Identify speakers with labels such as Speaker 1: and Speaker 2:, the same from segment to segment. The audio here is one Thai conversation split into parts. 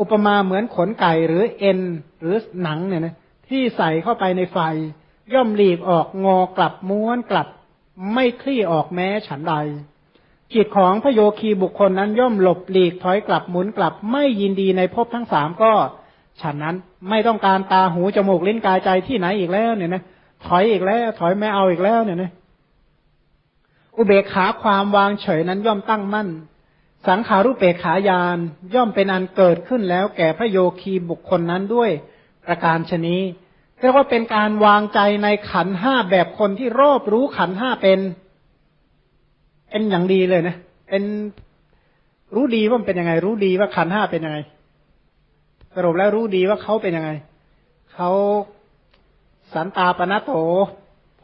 Speaker 1: อุปมาเหมือนขนไก่หรือเอ็นหรือหนังเนี่ยนะที่ใส่เข้าไปในไฟ ย่อมหลีกออกงอกลับม้วนกลับ ไม่คลี่ออกแม้ฉันใดจิตของพระโยคีบุคคลนั้นย่อมหลบหลีกถอยกลับหมุนกลับ ไม่ยินดีในภพทั้งสามก็ฉันนั้นไม่ต้องการตาหูจมูกลิ้นกายใจที่ไหนอีกแล้วเนี่ยนะถอยอีกแล้ว ถอยไม่เอาอีกแล้วเนี่ยนะอุเบกขาความวางเฉยนั้นย่อมตั้งมั่น สังขารุเปขายานย่อมเป็นอันเกิดขึ้นแล้วแก่พระโยคีบุคคลนั้นด้วยประการชนี้เรียกว่าเป็นการวางใจในขันห้าแบบคนที่รอบรู้ขันห้าเป็นเป็นอย่างดีเลยนะเป็นรู้ดีว่ามันเป็นยังไง รู้ดีว่าขันห้าเป็นยังไง สรุปแล้วรู้ดีว่าเขาเป็นยังไงเขาสันตาปณะโต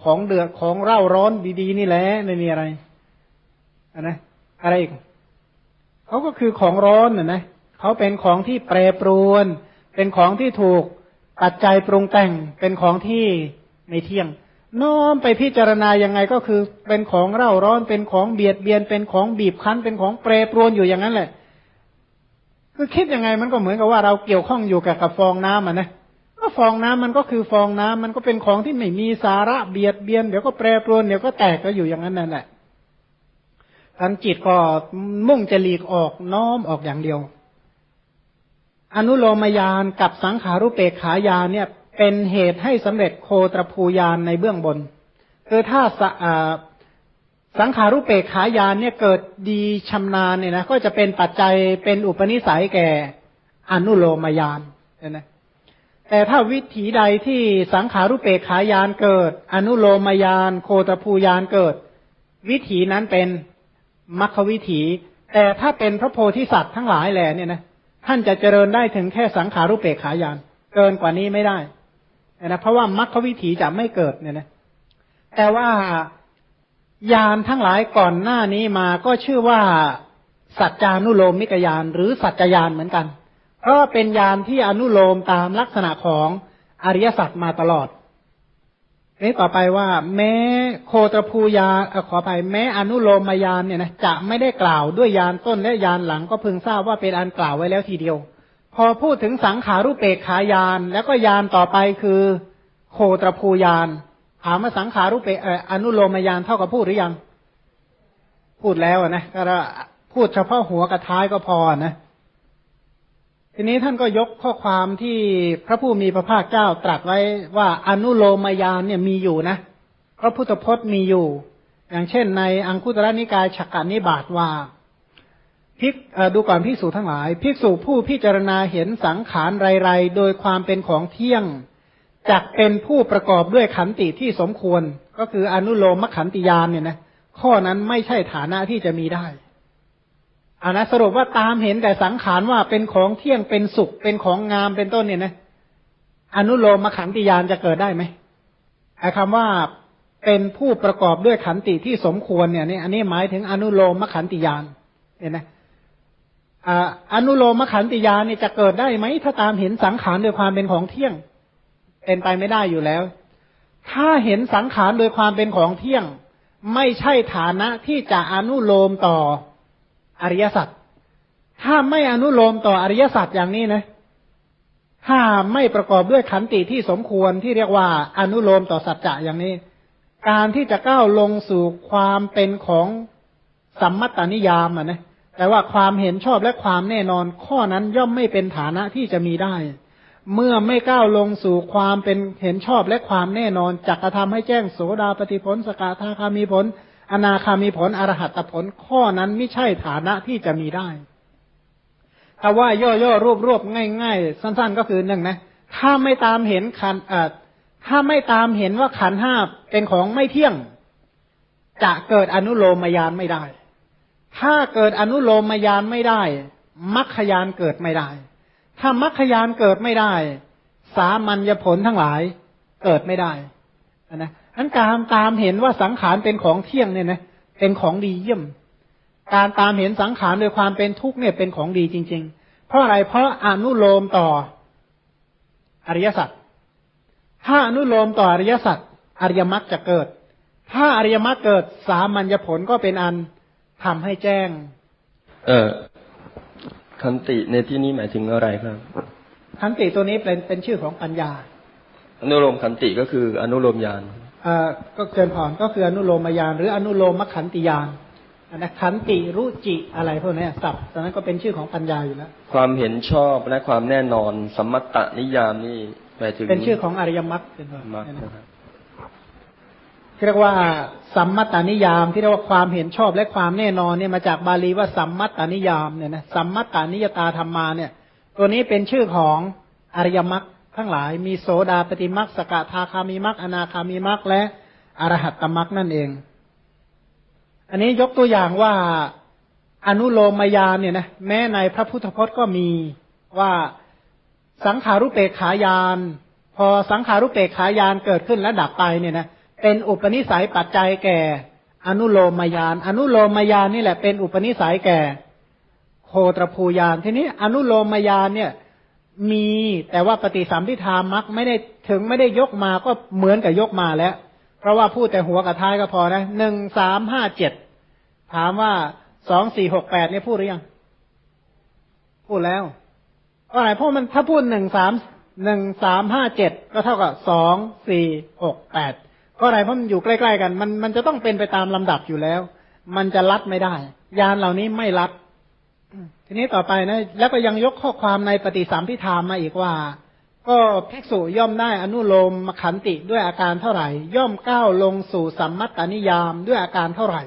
Speaker 1: ของเดือดของเร่าร้อนดี ๆ นี่แหละไม่มีอะไรอันนะอะไรอีก เขาก็คือของร้อนนะนะเขาเป็นของที่แปรปรวน เป็นของที่ถูกปัจจัยปรุงแต่ง เป็นของที่ไม่เที่ยง น้อมไปพิจารณายังไงก็คือเป็นของเร่าร้อน เป็นของเบียดเบียน เป็นของบีบคั้น เป็นของแปรปรวนอยู่อย่างนั้นแหละ คือคิดยังไงมันก็เหมือนกับว่าเราเกี่ยวข้องอยู่กับกับฟองน้ำอะนะก็ฟองน้ำมันก็คือฟองน้ำมันก็เป็นของที่ไม่มีสาระเบียดเบียน เดี๋ยวก็แปรปรวน เดี๋ยวก็แตกก็อยู่อย่างนั้นนั่นแหละ ทันจิตก็มุ่งจะหลีกออกน้อมออกอย่างเดียว อนุโลมยานกับสังขารุเปกขายานเนี่ย เป็นเหตุให้สำเร็จโคตรภูยานในเบื้องบนคือถ้าสังขารุเปกขายานเนี่ยเกิดดีชำนาญเนี่ยนะก็จะเป็นปัจจัยเป็นอุปนิสัยแก่อนุโลมยานนะแต่ถ้าวิถีใดที่สังขารุเปกขายานเกิด อนุโลมยาน โคตรภูยานเกิด วิถีนั้นเป็น มรรควิถี แต่ถ้าเป็นพระโพธิสัตว์ทั้งหลายแหล่เนี่ยนะท่านจะเจริญได้ถึงแค่สังขารุเปกขายาน เกินกว่านี้ไม่ได้นะเพราะว่ามรรควิถีจะไม่เกิดเนี่ยนะแต่ว่ายานทั้งหลายก่อนหน้านี้มาก็ชื่อว่าสัจจานุโลมมิกยานหรือสัจจยานเหมือนกัน เพราะเป็นยานที่อนุโลมตามลักษณะของอริยสัจมาตลอด นี้ต่อไปว่า แม้โคตรภูยาขอไปแม้อนุโลมมายานเนี่ยนะจะไม่ได้กล่าวด้วยยานต้นและยานหลังก็พึงทราบว่าเป็นอันกล่าวไว้แล้วทีเดียว พอพูดถึงสังขารุเปกขายาน แล้วก็ยานต่อไปคือ โคตรภูยานถามว่าสังขารุเปกอนุโลมมายานเท่ากับพูดหรือยัง พูดแล้วนะก็พูดเฉพาะหัวกับท้ายก็พอนะ ทีนี้ท่านก็ยกข้อความที่พระผู้มีพระภาคเจ้าตรัสไว้ว่าอนุโลมยานเนี่ยมีอยู่นะ พระพุทธพจน์มีอยู่ อย่างเช่น ในอังคุตระนิกายฉักกานิบาตว่าพิกดูก่อนพิสูจทั้งหลายภิกษุผู้พิจารณาเห็นสังขารไรๆ โดยความเป็นของเที่ยงจักเป็นผู้ประกอบด้วยขันติที่สมควร ก็คืออนุโลมขันติยานเนี่ยนะข้อนั้นไม่ใช่ฐานะที่จะมีได้ อานะสรุปว่าตามเห็นแต่สังขารว่าเป็นของเที่ยงเป็นสุขเป็นของงามเป็นต้นเนี่ยนะ อนุโลมขันติยานจะเกิดได้ไหมไอ้คำว่าเป็นผู้ประกอบด้วยขันติที่สมควรเนี่ยนี่อันนี้หมายถึงอนุโลมขันติยานเห็นไหมอนุโลมขันติยานนี่จะเกิดได้ไหมถ้าตามเห็นสังขารโดยความเป็นของเที่ยง เป็นไปไม่ได้อยู่แล้ว ถ้าเห็นสังขารโดยความเป็นของเที่ยง ไม่ใช่ฐานะที่จะอนุโลมต่อ อริยสัจถ้าไม่อนุโลมต่ออริยสัจอย่างนี้นะถ้าไม่ประกอบด้วยขันติที่สมควรที่เรียกว่าอนุโลมต่อสัจจะอย่างนี้ การที่จะก้าวลงสู่ความเป็นของสัมมัตตนิยามอะนะแต่ว่าความเห็นชอบและความแน่นอน ข้อนั้นย่อมไม่เป็นฐานะที่จะมีได้ เมื่อไม่ก้าวลงสู่ความเป็นเห็นชอบและความแน่นอนจักกระทำให้แจ้งโสดาปฏิผลสกาธาคามีผล อนาคามีผลอรหัตผลข้อนั้นไม่ใช่ฐานะที่จะมีได้ ถ้าว่าย่อๆรวบรวบง่าย ๆ สั้น ๆ ก็คือหนึ่งนะ ถ้าไม่ตามเห็นขันเอ่อถ้าไม่ตามเห็นว่าขันห้าเป็นของไม่เที่ยง จะเกิดอนุโลมมายานไม่ได้ ถ้าเกิดอนุโลมมายานไม่ได้มัคคยานเกิดไม่ได้ ถ้ามัคคยานเกิดไม่ได้ สามัญญผลทั้งหลายเกิดไม่ได้นะ อันการตามเห็นว่าสังขารเป็นของเที่ยงเนี่ยนะเป็นของดีเยี่ยม การตามเห็นสังขารโดยความเป็นทุกข์เนี่ยเป็นของดีจริง ๆ เพราะอะไรเพราะอนุโลมต่ออริยสัจถ้าอนุโลมต่ออริยสัจอริยมรรคจะเกิด ถ้าอริยมรรคเกิดสามัญญผลก็เป็นอันทำให้แจ้ง
Speaker 2: เออขันติในที่นี้หมายถึงอะไรครับ
Speaker 1: ขันติตัวนี้เป็นเป็นชื่อของปัญญา
Speaker 2: อนุโลมขันติก็คืออนุโลมญาณ
Speaker 1: เอ่อ ก็เกินผ่อนก็คืออนุโลมยานหรืออนุโลมขันติยานอันนะขันติรุจิอะไรพวกนี้ศัพท์ตอนนั้นก็เป็นชื่อของปัญญาอยู่แล้ว
Speaker 2: ความเห็นชอบและความแน่นอนสัมมัตตนิยามนี่หมายถึง
Speaker 1: เป็นชื่อของอริยมรรคเป็นต้น
Speaker 2: มรรค
Speaker 1: เนี่ยนะ
Speaker 2: นะครับ
Speaker 1: ที่เรียกว่าสัมมัตตานิยาม ที่เรียกว่าความเห็นชอบและความแน่นอนเนี่ยมาจากบาลีว่าสัมมัตตานิยามเนี่ยนะสัมมัตตานิยตาธรรมาเนี่ย ตัวนี้เป็นชื่อของอริยมรรค ทั้งหลายมีโสดาปฏิมรรคสกทาคามีมรรคอนาคามีมรรคและอรหัตตมรรคนั่นเอง อันนี้ยกตัวอย่างว่าอนุโลมมายานเนี่ยนะแม้ในพระพุทธพจน์ก็มีว่าสังขารุเปกขายาน พอสังขารุเปกขายานเกิดขึ้นและดับไปเนี่ยนะเป็นอุปนิสัยปัจจัยแก่ อนุโลมมายาน อนุโลมมายานนี่แหละเป็นอุปนิสัยแก่ โคตรภูยานทีนี้อนุโลมมายานเนี่ย มีแต่ว่าปฏิสัมพิธามักไม่ได้ถึงไม่ได้ยกมาก็เหมือนกับยกมาแล้ว เพราะว่าพูดแต่หัวกับท้ายก็พอนะหนึ่งสามห้าเจ็ดถามว่าสองสี่หกแปดเนี่ยพูดหรือยัง พูดแล้วเพราะอะไรเพราะมันถ้าพูดหนึ่งสามหนึ่งสามห้าเจ็ดก็เท่ากับสองสี่หกแปดเพราะอะไรเพราะมันอยู่ใกล้ ๆ กัน มันมันจะต้องเป็นไปตามลำดับอยู่แล้ว มันจะลัดไม่ได้ ยานเหล่านี้ไม่ลัด ทีนี้ต่อไปนะ แล้วก็ยังยกข้อความในปฏิสัมพิธามมาอีกว่า ก็ภิกษุย่อมได้อนุโลมมขันติด้วยอาการเท่าไหร่ ย่อมก้าวลงสู่สัมมัตตนิยามด้วยอาการเท่าไหร่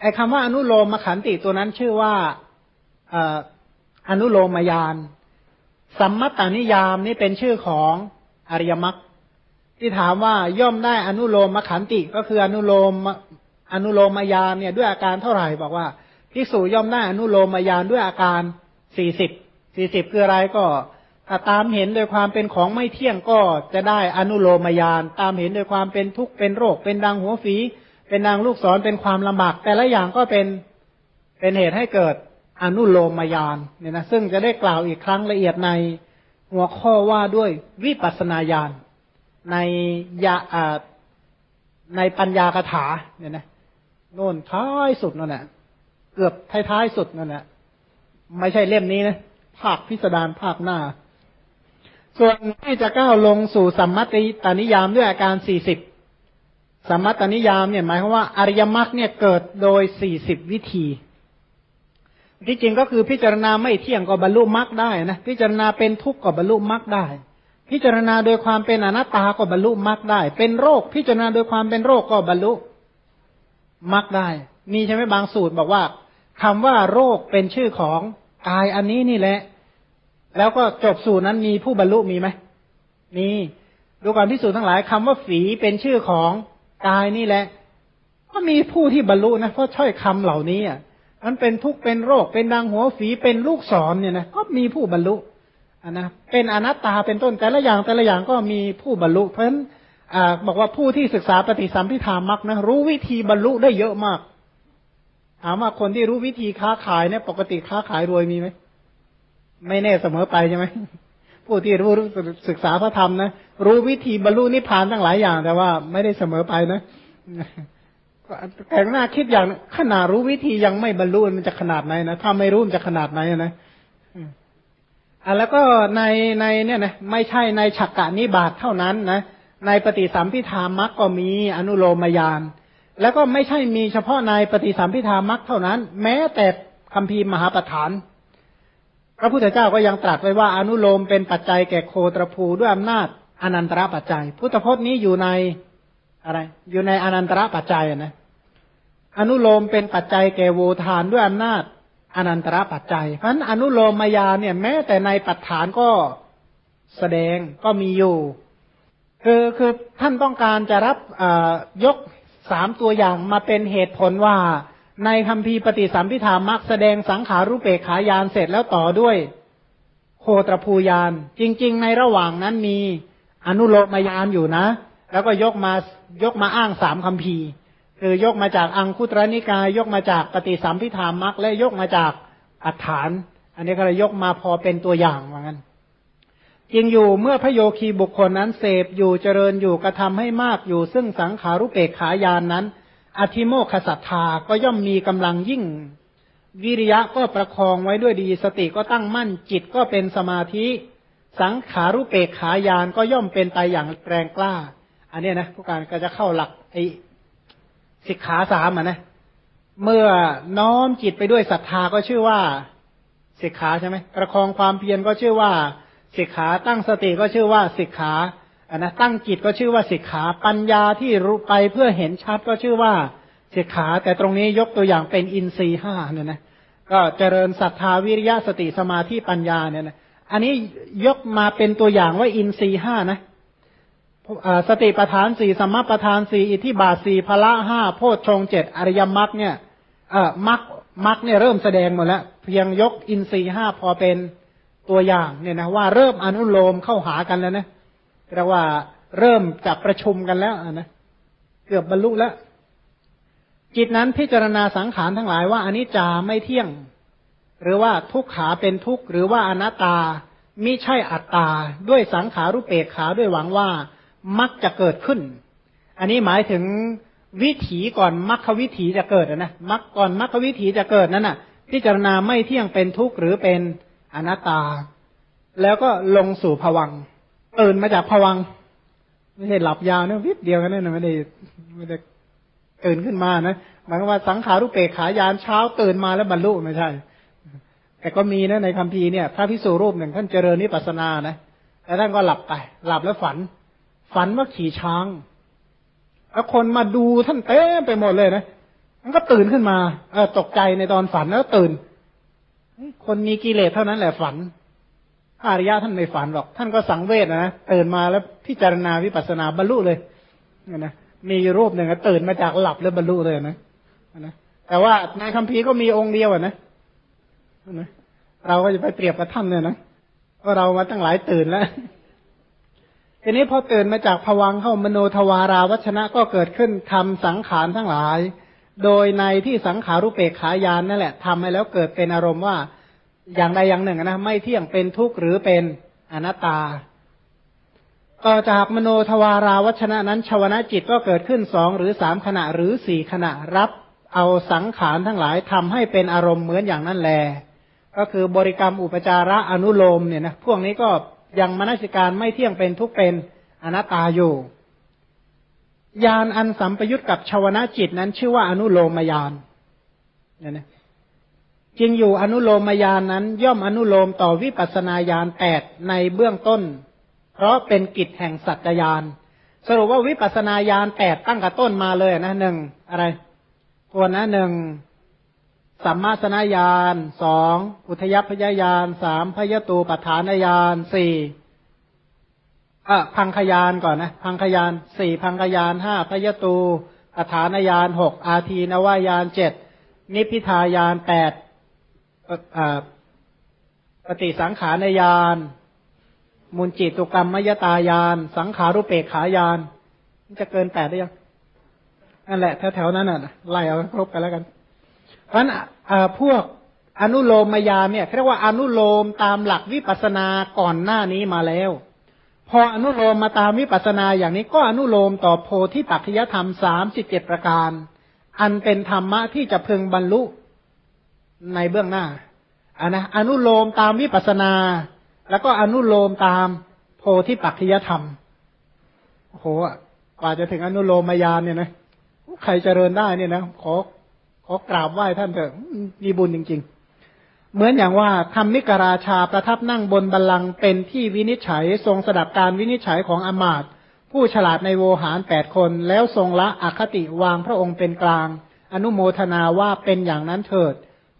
Speaker 1: ไอ้คำว่าอนุโลมมขันติตัวนั้นชื่อว่าเอ่ออนุโลมมายาน สัมมัตตนิยามนี่เป็นชื่อของอริยมรรคที่ถามว่าย่อมได้อนุโลมมขันติ ก็คืออนุโลมอนุโลมมายานเนี่ยด้วยอาการเท่าไหร่บอกว่า ภิกษุย่อมได้อนุโลมายานด้วยอาการสี่สิบสี่สิบคืออะไรก็ถ้าตามเห็นโดยความเป็นของไม่เที่ยงก็จะได้อนุโลมายาน ตามเห็นโดยความเป็นทุกข์เป็นโรค เป็นดังหัวฝี เป็นดังลูกศรเป็นความลำบากแต่ละอย่างก็เป็นเป็นเหตุให้เกิดอนุโลมมายานเนี่ยนะซึ่งจะได้กล่าวอีกครั้งละเอียดในหัวข้อว่าด้วยวิปัสนาญาณในยาอ่าในปัญญากถาเนี่ยนะโน่นท้ายสุดนั่นแหละ เกือบท้ายๆสุดนั่นแหละไม่ใช่เล่มนี้นะภาคพิสดารภาคหน้า ส่วนที่จะก้าวลงสู่สัมมัติตานิยามด้วยอาการสี่สิบสัมมัตตนิยามเนี่ยหมายความว่าอริยมรรคเนี่ยเกิดโดยสี่สิบวิธี ที่จริงก็คือพิจารณาไม่เที่ยงก็บรรลุมรรคได้นะพิจารณาเป็นทุกข์ก็บรรลุมรรคได้ พิจารณาโดยความเป็นอนัตตาก็บรรลุมรรคได้ เป็นโรคพิจารณาโดยความเป็นโรคก็บรรลุมรรคได้ มีใช่ไหมบางสูตรบอกว่า คำว่าโรคเป็นชื่อของกายอันนี้นี่แหละ แล้วก็จบสูตรนั้นมีผู้บรรลุมีไหมมีดูก่อนพิสูจน์ทั้งหลายคำว่าฝีเป็นชื่อของกายนี่แหละ ก็มีผู้ที่บรรลุนะเพราะช่อยคำเหล่านี้อะมันเป็นทุกข์เป็นโรคเป็นดังหัวฝีเป็นลูกศรเนี่ยนะก็มีผู้บรรลุอะนะเป็นอนัตตาเป็นต้นแต่ละอย่างแต่ละอย่างก็มีผู้บรรลุ เพราะฉะนั้นอ่าบอกว่าผู้ที่ศึกษาปฏิสัมพิธามักนะรู้วิธีบรรลุได้เยอะมาก ถามว่าคนที่รู้วิธีค้าขายเนี่ย ปกติค้าขายรวยมีไหมไม่แน่เสมอไปใช่ไหมผู้ที่รู้ศึกษาพระธรรมนะรู้วิธีบรรลุนิพพานตั้งหลายอย่าง แต่ว่าไม่ได้เสมอไปนะแต่หน้าคิดอย่างขนาดรู้วิธียังไม่บรรลุมันจะขนาดไหนนะถ้าไม่รู้มันจะขนาดไหนนะอะแล้วก็ในในเนี่ยนะไม่ใช่ในฉักกะนิบาตเท่านั้นนะในปฏิสัมพิธามักก็มีอนุโลมยาน แล้วก็ไม่ใช่มีเฉพาะในปฏิสัมพิธามักเท่านั้น แม้แต่คัมภีร์มหาปฐาน พระพุทธเจ้าก็ยังตรัสไว้ว่าอนุโลมเป็นปัจจัยแก่โคตรภูด้วยอำนาจอนันตระปัจจัย พุทธพจน์นี้อยู่ในอะไร อยู่ในอนันตระปัจจัยนะอนุโลมเป็นปัจจัยแก่โวทานด้วยอำนาจอนันตระปัจจัย เพราะฉะนั้นอนุโลมมายาเนี่ย แม้แต่ในปัจฐานก็แสดงก็มีอยู่ คือคือท่านต้องการจะรับยก สามตัวอย่างมาเป็นเหตุผลว่า ในคำพีปฏิสัมพิธามักแสดงสังขารุเปกขายานเสร็จแล้วต่อด้วยโคตรภูยาน จริง ๆ ในระหว่างนั้นมีอนุโลมยานอยู่นะ แล้วก็ยกมายกมาอ้างสามคำพีคือยกมาจากอังคุตรนิกายยกมาจากปฏิสัมพิธามักและยกมาจากอัฏฐาน อันนี้ก็เลยยกมาพอเป็นตัวอย่างว่างั้น จริงอยู่เมื่อพระโยคีบุคคลนั้นเสพอยู่เจริญอยู่กระทำให้มากอยู่ ซึ่งสังขารุเปกขายานนั้น อธิโมคขสัทธาก็ย่อมมีกำลังยิ่ง วิริยะก็ประคองไว้ด้วยดี สติก็ตั้งมั่นจิตก็เป็นสมาธิ สังขารุเปกขายานก็ย่อมเป็นไปอย่างแรงกล้า อันนี้นะผู้การก็จะเข้าหลักไอสิกขาสามอะนะเมื่อน้อมจิตไปด้วยศรัทธาก็ชื่อว่าสิกขาใช่ไหมประคองความเพียรก็ชื่อว่า สิกขาตั้งสติก็ชื่อว่าสิกขาอันนะตั้งจิตก็ชื่อว่าสิกขาปัญญาที่รู้ไปเพื่อเห็นชัดก็ชื่อว่าสิกขา แต่ตรงนี้ยกตัวอย่างเป็นอินทรีห้าเนี่ยนะก็เจริญศรัทธาวิริยะสติสมาธิปัญญาเนี่ยนะอันนี้ยกมาเป็นตัวอย่างว่าอินทรีห้านะสติปทานสี่สมมาปทานสี่อิทธิบาทสี่พละห้าโพชฌงเจ็ดอริยมรรคเนี่ยเออมรรคมรรคเนี่ยเริ่มแสดงหมดแล้ว เพียงยกอินทรีห้าพอเป็น ตัวอย่างเนี่ยนะว่าเริ่มอนุโลมเข้าหากันแล้วนะเรียกว่าเริ่มจับประชุมกันแล้วนะเกือบบรรลุแล้วจิตนั้นพิจารณาสังขารทั้งหลายว่าอนนี้จาไม่เที่ยง หรือว่าทุกขาเป็นทุกข์หรือว่าอนัตตามิใช่อัตตา ด้วยสังขารุเปกขาด้วยหวังว่ามักจะเกิดขึ้น อันนี้หมายถึงวิถีก่อนมรรควิถีจะเกิดนะมรรคก่อนมรรควิถีจะเกิดนั่นน่ะ พิจารณาไม่เที่ยงเป็นทุกข์หรือเป็น อนัตตา แล้วก็ลงสู่ผวังตื่นมาจากผวังไม่ใช่หลับยาวนะวิบเดียวกันนั่นไม่ได้ไม่ได้ตื่นขึ้นมานะหมายว่าสังขารุเปกขายานเช้าตื่นมาแล้วบรรลุไม่ใช่ แต่ก็มีนะในคัมภีร์เนี่ย พระพิสุรูปหนึ่งท่านเจริญนิพพานานะแต่ท่านก็หลับไป หลับแล้วฝัน ฝันว่าขี่ช้างแล้วคนมาดูท่านเต้ไปหมดเลยนะมันก็ตื่นขึ้นมา เออตกใจในตอนฝันแล้วตื่น คนมีกิเลสเท่านั้นแหละฝันอาริยะท่านไม่ฝันหรอก ท่านก็สังเวชนะตื่นมาแล้วพิจารณาวิปัสสนาบรรลุเลยนะมีรูปหนึ่งตื่นมาจากหลับแล้วบรรลุเลยนะนะแต่ว่าในคัมภีร์ก็มีองค์เดียวนะนะเราก็จะไปเปรียบกับท่านเนี่ยนะว่าเรามาตั้งหลายตื่นแล้วทีนี้พอตื่นมาจากผวังเข้ามโนทวาราวัชนะก็เกิดขึ้นทำสังขารทั้งหลาย โดยในที่สังขารุเปกขายานนั่นแหละทำให้แล้วเกิดเป็นอารมณ์ว่าอย่างใดอย่างหนึ่งนะไม่เที่ยงเป็นทุกข์หรือเป็นอนัตตา ต่อจากมโนทวาราวัชนะนั้นชาวนะจิตก็เกิดขึ้นสองหรือสามขณะหรือสี่ขณะรับเอาสังขารทั้งหลายทำให้เป็นอารมณ์เหมือนอย่างนั้นแล ก็คือบริกรรมอุปจาระอนุโลมเนี่ยนะพวกนี้ก็ยังมนสิการไม่เที่ยงเป็นทุกเป็นอนัตตาอยู่ ยานอันสัมปยุตกับชาวนะจิตนั้นชื่อว่าอนุโลมยานเนี่ยนะจริงอยู่อนุโลมยานนั้น ย่อมอนุโลมต่อวิปัสนาญาณแปดในเบื้องต้น เพราะเป็นกิจแห่งสัจจญาณสรุปว่าวิปัสนาญาณแปดตั้งกับต้นมาเลยนะหนึ่งอะไรตัวนะหนึ่งสัมมาสนาญาณสองอุทยพยญาณสามพยตูปฐานญาณสี่ อะพังขยานก่อนนะ พังขยานสี่พังขยานห้าพยตูปฐานญาณหกอาทีนวายานเจ็ดนิพิทายานแปดปฏิสังขารญาณมูลจิตตุกรรมมยตายาน สังขารุเปกขายานจะเกินแปดได้ยังนั่นแหละแถวๆนั้นน่ะไล่เอาครบกันแล้วกัน เพราะนั้นพวกอนุโลมมายาเนี่ยเรียกว่าอนุโลมตามหลักวิปัสสนาก่อนหน้านี้มาแล้ว พออนุโลมมาตามวิปัสสนาอย่างนี้ก็อนุโลมต่อโพธิปัจจยธรรมสามสิบเจ็ดประการ อันเป็นธรรมะที่จะพึงบรรลุในเบื้องหน้าอันนะอนุโลมตามวิปัสนา แล้วก็อนุโลมตามโพธิปัจจยธรรมโอ้โหกว่าจะถึงอนุโลมมายานเนี่ยนะใครเจริญได้เนี่ยนะขอขอกราบไหว้ท่านเถอะมีบุญจริง ๆ เหมือนอย่างว่าธรรมิกราชาประทับนั่งบนบัลลังก์เป็นที่วินิจฉัยทรงสดับการวินิจฉัยของอมาตผู้ฉลาดในโวหารแปดคน แล้วทรงละอคติวางพระองค์เป็นกลาง อนุโมทนาว่าเป็นอย่างนั้นเถิด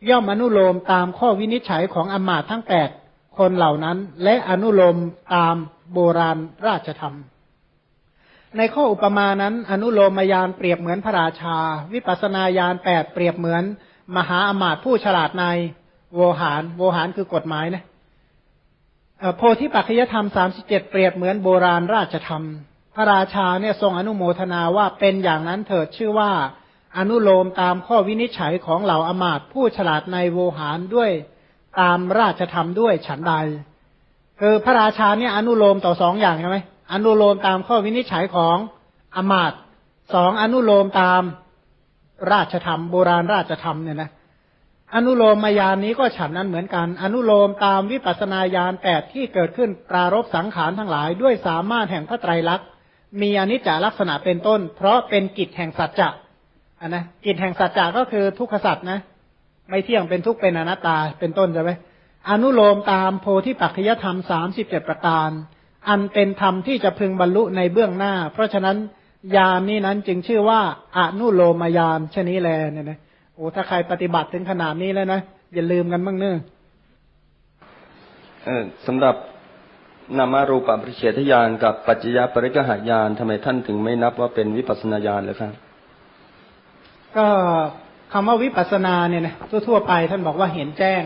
Speaker 1: ย่อมอนุโลมตามข้อวินิจฉัยของอมาตทั้งแปดคนเหล่านั้น และอนุโลมตามโบราณราชธรรม ในข้ออุปมานั้น อนุโลมยานเปรียบเหมือนพระราชา วิปัสนาญาณแปดเปรียบเหมือน มหาอมาตผู้ฉลาดใน โวหาร โวหารคือกฎหมายนะโพธิปัจจยธรรมสามสิบเจ็ดเปรียบเหมือนโบราณราชธรรม พระราชาเนี่ยทรงอนุโมทนาว่าเป็นอย่างนั้นเถิดชื่อว่า อนุโลมตามข้อวินิจฉัยของเหล่าอมาตผู้ฉลาดในโวหารด้วยตามราชธรรมด้วยฉันใดคือพระราชาเนี่ยอนุโลมต่อสองอย่างใช่ไหมอนุโลมตามข้อวินิจฉัยของอมาตสองอนุโลมตามราชธรรม โบราณราชธรรมเนี่ยนะ อนุโลมมายานนี้ก็ฉันนั้นเหมือนกัน อนุโลมตามวิปัสนาญาณแปดที่เกิดขึ้นปรารบสังขารทั้งหลาย ด้วยสามารถแห่งพระไตรลักษณ์มีอนิจจลักษณะเป็นต้น เพราะเป็นกิจแห่งสัจจะอันนะกิจแห่งสัจจะก็คือทุกขสัจนะ ไม่เที่ยงเป็นทุกเป็นอนัตตาเป็นต้นใช่ไหมอนุโลมตามโพธิปัจจยธรรมสามสิบเจ็ดประการ อันเป็นธรรมที่จะพึงบรรลุในเบื้องหน้า เพราะฉะนั้นยามนี้นั้นจึงชื่อว่าอนุโลมยามชนี้แลเนี่ยนะ โอ้ถ้าใครปฏิบัติถึงขนาดนี้แล้วนะ อย่าลืมกันบ้างเนื้อ
Speaker 2: เออสำหรับนามารูปปริเฉทญาณกับปัจจยปริกหายานทำไมท่านถึงไม่นับว่าเป็นวิปัสสนาญาณเลยครับ
Speaker 1: ก็คำว่าวิปัสสนาเนี่ยนะทั่วๆไปท่านบอกว่าเห็นแจ้ง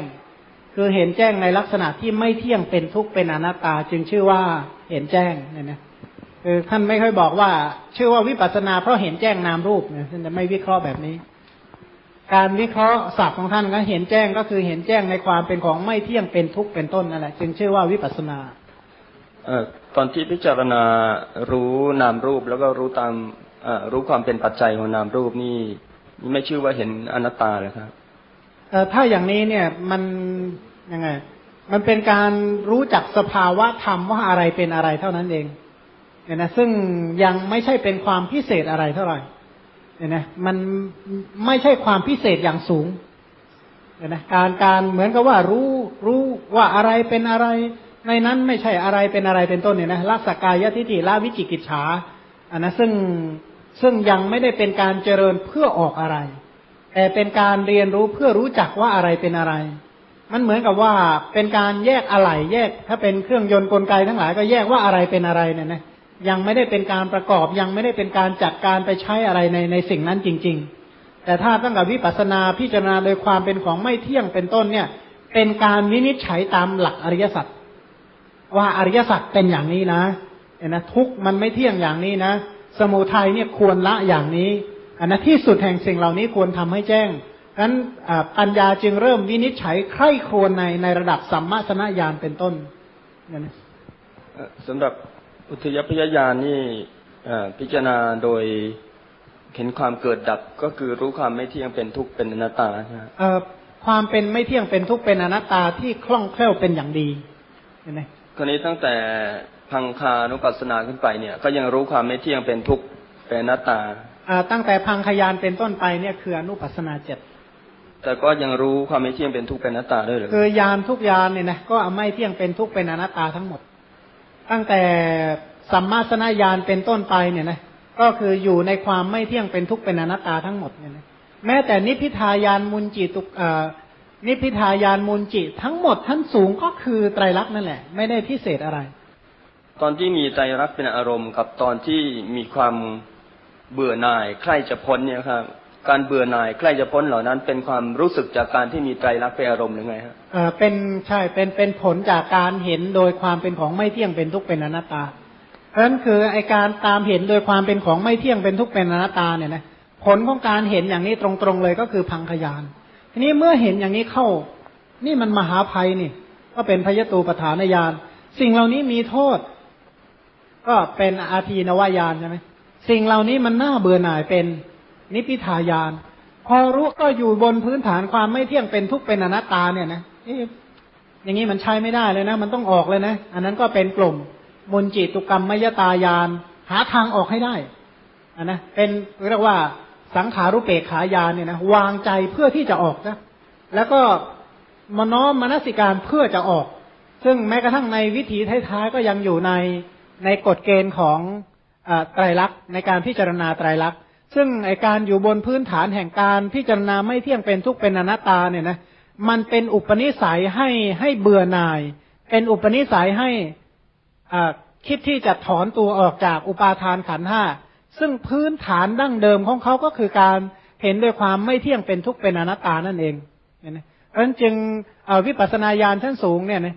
Speaker 1: คือเห็นแจ้งในลักษณะที่ไม่เที่ยงเป็นทุกข์เป็นอนัตตา จึงชื่อว่าเห็นแจ้งเนี่ยนะคือท่านไม่ค่อยบอกว่า ชื่อว่าวิปัสสนาเพราะเห็นแจ้งนามรูปเนี่ยท่านจะไม่วิเคราะห์แบบนี้ การวิเคราะห์ศัพท์ของท่านก็เห็นแจ้งก็คือเห็นแจ้งในความเป็นของไม่เที่ยงเป็นทุกข์เป็นต้นนั่นแหละจึงชื่อว่าวิปัสสนา
Speaker 2: เออตอนที่พิจารณารู้นามรูปแล้วก็รู้ตามเอ่อรู้ความเป็นปัจจัยของนามรูปนี่นี่ไม่ชื่อว่าเห็นอนัตตาเลยครับ
Speaker 1: เออถ้าอย่างนี้เนี่ยมันยังไง มันเป็นการรู้จักสภาวะธรรมว่าอะไรเป็นอะไรเท่านั้นเองเนี่ยนะซึ่งยังไม่ใช่เป็นความพิเศษอะไรเท่าไหร่ เนี่ยนะมันไม่ใช่ความพิเศษอย่างสูงเนี่ยนะการการเหมือนกับว่ารู้รู้ว่าอะไรเป็นอะไร ในนั้นไม่ใช่อะไรเป็นอะไรเป็นต้นเนี่ยนะลักษกายทิฏฐิละวิจิกิจฉาอันนะซึ่งซึ่งยังไม่ได้เป็นการเจริญเพื่อออกอะไร แต่เป็นการเรียนรู้เพื่อรู้จักว่าอะไรเป็นอะไร มันเหมือนกับว่าเป็นการแยกอะไหล่แยก ถ้าเป็นเครื่องยนต์กลไกทั้งหลายก็แยกว่าอะไรเป็นอะไรเนี่ยนะ ยังไม่ได้เป็นการประกอบยังไม่ได้เป็นการจัดการไปใช้อะไรในในสิ่งนั้นจริง ๆ แต่ถ้าตั้งแต่วิปัสสนาพิจารณาโดยความเป็นของไม่เที่ยงเป็นต้นเนี่ย เป็นการวินิจฉัยตามหลักอริยสัจว่าอริยสัจเป็นอย่างนี้นะเห็นนะทุกมันไม่เที่ยงอย่างนี้นะ สมุทัยเนี่ยควรละอย่างนี้อันนั้นที่สุดแห่งสิ่งเหล่านี้ควรทำให้แจ้งนั้นปัญญาจึงเริ่มวินิจฉัยใคร่ครวญในในระดับสัมมาสนญาณเป็นต้นนั่น
Speaker 2: สำหรับ อุทยพยญาณนี่เอ่อพิจารณาโดยเห็นความเกิดดับก็คือรู้ความไม่เที่ยงเป็นทุกข์เป็นอนัตตาใช่ไหมครับ
Speaker 1: เอ่อความเป็นไม่เที่ยงเป็นทุกข์เป็นอนัตตาที่คล่องแคล่วเป็นอย่างดีเห็นไหม
Speaker 2: คราวนี้ตั้งแต่พังคานุปัสสนาขึ้นไปเนี่ย ก็ยังรู้ความไม่เที่ยงเป็นทุกข์เป็นอนัตตา
Speaker 1: อ่าตั้งแต่พังขยานเป็นต้นไปเนี่ยคืออนุปัสสนาเจ็ด
Speaker 2: แต่ก็ยังรู้ความไม่เที่ยงเป็นทุกข์เป็นอนัตตาด้วยเหรือ
Speaker 1: คือยานทุกยานเนี่ยนะก็ไม่เที่ยงเป็นทุกข์เป็นอนัตตาทั้งหมด ตั้งแต่สัมมาสนญาณเป็นต้นไปเนี่ยนะก็คืออยู่ในความไม่เที่ยงเป็นทุกข์เป็นอนัตตาทั้งหมดเนี่ยนะแม้แต่นิพพิทายานมุนจิตุกเอ่อนิพพิทายานมุนจิ ทั้งหมดทั้นสูงก็คือไตรลักษณ์นั่นแหละ ไม่ได้พิเศษอะไร
Speaker 2: ตอนที่มีใจรักเป็นอารมณ์กับตอนที่มีความเบื่อหน่ายใคร่จะพ้นเนี่ยครับ การเบื่อหน่ายใคร่จะพ้นเหล่านั้น เป็นความรู้สึกจากการที่มีใจรักเป็นอารมณ์หรือไงฮะ
Speaker 1: เอ่อเป็นใช่เป็นเป็นผลจากการเห็นโดยความเป็นของไม่เที่ยงเป็นทุกข์เป็นอนัตตาเพราะฉะนั้นคือไอการตามเห็นโดยความเป็นของไม่เที่ยงเป็นทุกข์เป็นอนัตตาเนี่ยนะผลของการเห็นอย่างนี้ตรงๆเลยก็คือพังขยาน ทีนี้เมื่อเห็นอย่างนี้เข้า นี่มันมหาภัยนี่ ก็เป็นพยตูปฐานญาณสิ่งเหล่านี้มีโทษ ก็เป็นอาทีนวายานใช่ไหมสิ่งเหล่านี้มันน่าเบื่อหน่ายเป็น นิพพิทายาน พอรู้ก็อยู่บนพื้นฐานความไม่เที่ยงเป็นทุกข์เป็นอนัตตาเนี่ยนะอย่างนี้มันใช้ไม่ได้เลยนะ มันต้องออกเลยนะ อันนั้นก็เป็นกลุ่มมุนจิตุกรรมมยตายาน หาทางออกให้ได้อันนะเป็นเรียกว่าสังขารุเปกขายานเนี่ยนะวางใจเพื่อที่จะออกนะแล้วก็มโนอมมนสิการเพื่อจะออก ซึ่งแม้กระทั่งในวิถีท้ายๆก็ยังอยู่ในในกฎเกณฑ์ของอไตรลักษณ์ในการพิจารณาไตรลักษณ์ ซึ่งไอการอยู่บนพื้นฐานแห่งการพิจารณาไม่เที่ยงเป็นทุกข์เป็นอนัตตาเนี่ยนะมันเป็นอุปนิสัยให้ให้เบื่อหน่าย เป็นอุปนิสัยให้อ่าคิดที่จะถอนตัวออกจากอุปาทานขันธ์ห้าซึ่งพื้นฐานดั้งเดิมของเขาก็คือการเห็นด้วยความไม่เที่ยงเป็นทุกข์เป็นอนัตตานั่นเองเนไหมเพราะฉะนั้นจึงวิปัสสนาญาณชั้นสูงเนี่ยนะ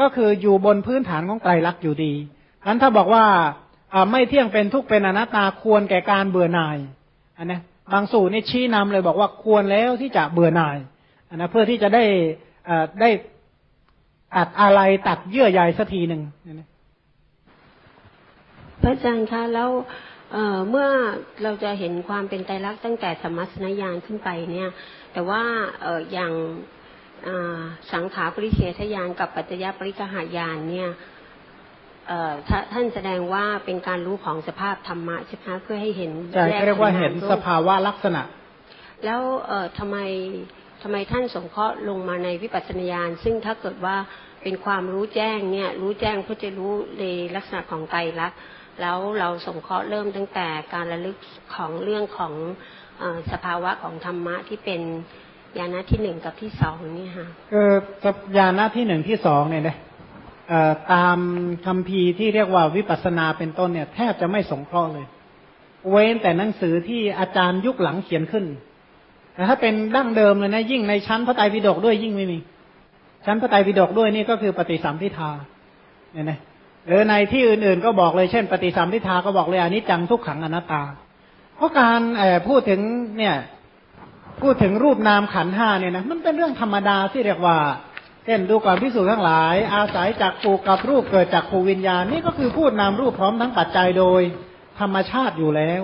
Speaker 1: ก็คืออยู่บนพื้นฐานของไตรลักษณ์อยู่ดีงั้นถ้าบอกว่า ไม่เที่ยงเป็นทุกข์เป็นอนัตตาควรแก่การเบื่อหน่ายอันนะบางสูตรนี่ชี้นำเลยบอกว่าควรแล้วที่จะเบื่อหน่ายอันนะเพื่อที่จะได้อ่ได้ตัดอะไรตัดเยื่อใยสักทีหนึ่ง
Speaker 3: พระอาจารย์คะแล้วเอ่อเมื่อเราจะเห็นความเป็นไตรลักษณ์ตั้งแต่สมัสนญาณขึ้นไปเนี่ย แต่ว่าเอออย่างอ่าสังขารปริเฉทยานกับปัจจยปริกหายานเนี่ย ท่านแสดงว่าเป็นการรู้ของสภาพธรรมะใช่ไหมเพื่อให้เห็น
Speaker 1: ใช่
Speaker 3: แเรี
Speaker 1: ยกว่าเห็น
Speaker 3: ขงม
Speaker 1: สภาวะลักษณะ
Speaker 3: แล้วเอ่อทำไมทำไมท่านสงเคราะห์ลงมาในวิปัสสนาญาณซึ่งถ้าเกิดว่าเป็นความรู้แจ้งเนี่ย รู้แจ้งเพื่อจะรู้ในลักษณะของไตรลักษณ์แล้วเราสงเคราะห์เริ่มตั้งแต่การระลึกของเรื่องของเออสภาวะของธรรมะที่เป็นญาณที่หนึ่งกับที่สองนี่ค่ะ
Speaker 1: คือสัญญาณที่หนึ่งที่สองเนี่ยนะเอ่อ ตามคำพีที่เรียกว่าวิปัสนาเป็นต้นเนี่ย แทบจะไม่สงเคราะห์เลย เว้นแต่หนังสือที่อาจารย์ยุคหลังเขียนขึ้นแต่ถ้าเป็นดั้งเดิมเลยนะยิ่งในชั้นพระไตรปิฎกด้วยยิ่งไม่มี ชั้นพระไตรปิฎกด้วยนี่ก็คือปฏิสัมพิทาเนี่ยนะหรือในที่อื่นๆก็บอกเลยเช่น ปฏิสัมพิทาก็บอกเลยอนิจจังทุกขังอนัตตา เพราะการพูดถึงเนี่ย พูดถึงรูปนามขันธ์ห้าเนี่ยนะมันเป็นเรื่องธรรมดาที่เรียกว่า เช่นดูก่อนพิสูจน์ทั้งหลาย อาศัยจากปูกับรูปเกิดจากภูวิญญาณนี่ก็คือพูดนามรูปพร้อมทั้งปัจจัยโดยธรรมชาติอยู่แล้ว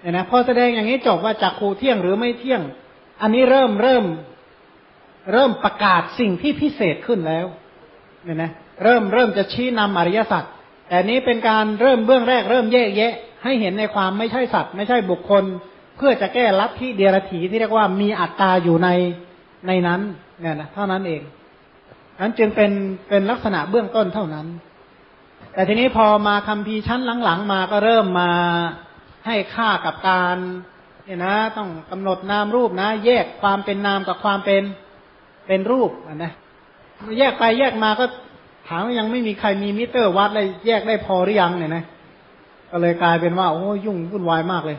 Speaker 1: เนะพอแสดงอย่างนี้จบว่าจากภูเที่ยงหรือไม่เที่ยง อันนี้เริ่มเริ่ม เริ่มประกาศสิ่งที่พิเศษขึ้นแล้วเนี่ยนะเริ่มเริ่มจะชี้นำอริยสัจแต่นี้เป็นการเริ่มเบื้องแรกเริ่มแยกแยะ ให้เห็นในความไม่ใช่สัตว์ ไม่ใช่บุคคล เพื่อจะแก้ลัทธิเดียรถีที่เรียกว่ามีอัตตาอยู่ในในนั้นเนี่ยนะเท่านั้นเอง นั้นจึงเป็นเป็นลักษณะเบื้องต้นเท่านั้น แต่ทีนี้พอมาคำพีชั้นหลังๆมาก็เริ่มมาให้ค่ากับการเนี่ยนะ ต้องกำหนดนามรูปนะ แยกความเป็นนามกับความเป็นเป็นรูปนะแยกไปแยกมาก็ถามว่ายังไม่มีใครมีมิเตอร์วัดเลยแยกได้พอหรือยังเนี่ยนะก็เลยกลายเป็นว่าโอ้ยุ่งวุ่นวายมากเลย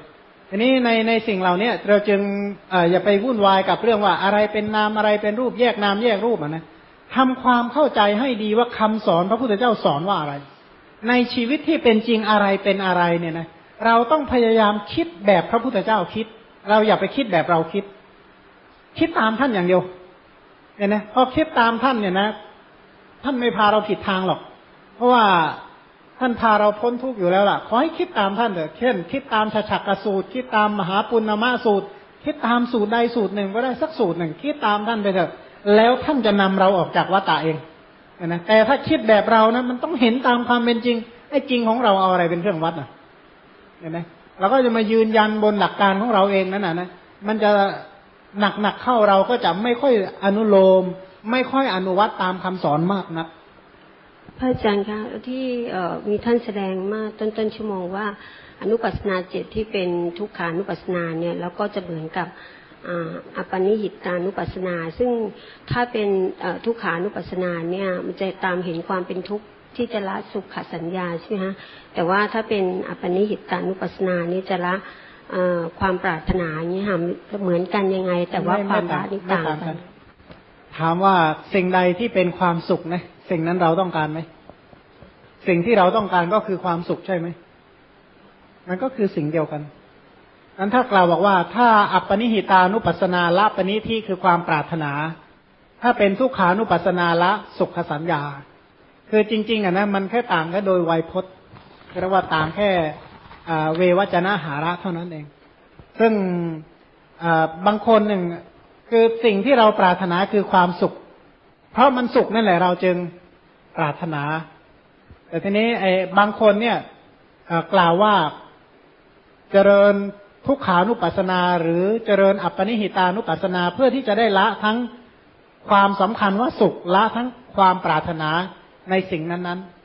Speaker 1: ทีนี้ในในสิ่งเหล่านี้เราจึงเอ่ออย่าไปวุ่นวายกับเรื่องว่าอะไรเป็นนามอะไรเป็นรูปแยกนามแยกรูปนะ ทำความเข้าใจให้ดีว่าคำสอนพระพุทธเจ้าสอนว่าอะไร ในชีวิตที่เป็นจริงอะไรเป็นอะไรเนี่ยนะเราต้องพยายามคิดแบบพระพุทธเจ้าคิด เราอย่าไปคิดแบบเราคิด คิดตามท่านอย่างเดียวเนี่ยนะพอคิดตามท่านเนี่ยนะ ท่านไม่พาเราผิดทางหรอก เพราะว่าท่านพาเราพ้นทุกข์อยู่แล้วล่ะ ขอให้คิดตามท่านเถอะเช่น คิดตามฉฉักกสูตร คิดตามมหาปุณณมะสูตร คิดตามสูตรใดสูตรหนึ่งก็ได้สักสูตรหนึ่ง คิดตามท่านไปเถอะ แล้วท่านจะนำเราออกจากวัฏฏะเองนะแต่ถ้าคิดแบบเรานะมันต้องเห็นตามความเป็นจริงไอ้จริงของเราเอาอะไรเป็นเครื่องวัดอะเห็นไหมเราก็จะมายืนยันบนหลักการของเราเองนั่นนะนะมันจะหนักหนักๆเข้าเราก็จะไม่ค่อยอนุโลม ไม่ค่อยอนุวัตตามคำสอนมากนัก
Speaker 3: พระอาจารย์คะที่มีท่านแสดงมาต้นต้นๆชั่วโมงว่าอนุปัสนาเจ็ดที่เป็นทุกขานุปัสนาเนี่ยแล้วก็จะเหมือนกับ อ่าอปนิหิตานุปัสนา ซึ่งถ้าเป็นทุกขานุปัสนาเนี่ยมันจะตามเห็นความเป็นทุกข์ที่จะละสุขสัญญาใช่ไหมฮะแต่ว่าถ้าเป็นอปนิหิตานุปัสนานี่จะละความปรารถนาอย่างนี้ค่ะเหมือนกันยังไง แต่ว่าความละนี่ต่างกัน
Speaker 1: ถามว่าสิ่งใดที่เป็นความสุขนะสิ่งนั้นเราต้องการไหมสิ่งที่เราต้องการก็คือความสุขใช่ไหมมันก็คือสิ่งเดียวกัน นั้นถ้ากล่าวบอกว่า ถ้าอัปปนิหิตานุปัสนาละปณิที่คือความปรารถนา ถ้าเป็นทุกขานุปัสนาละสุขสัญญา คือจริง ๆอะนะมันแค่ต่างแค่โดยไวยพจน์เรียกว่าต่างแค่เววัจนะหาระเท่านั้นเอง ซึ่งบางคนหนึ่งคือสิ่งที่เราปรารถนาคือความสุข เพราะมันสุขนั่นแหละเราจึงปรารถนา แต่ทีนี้ไอ้บางคนเนี่ยกล่าวว่าเจริญ ทุกขานุปัสสนา หรือเจริญอัปปนิหิตานุปัสสนา เพื่อที่จะได้ละทั้งความสำคัญว่าสุขละทั้งความปรารถนาในสิ่งนั้นๆ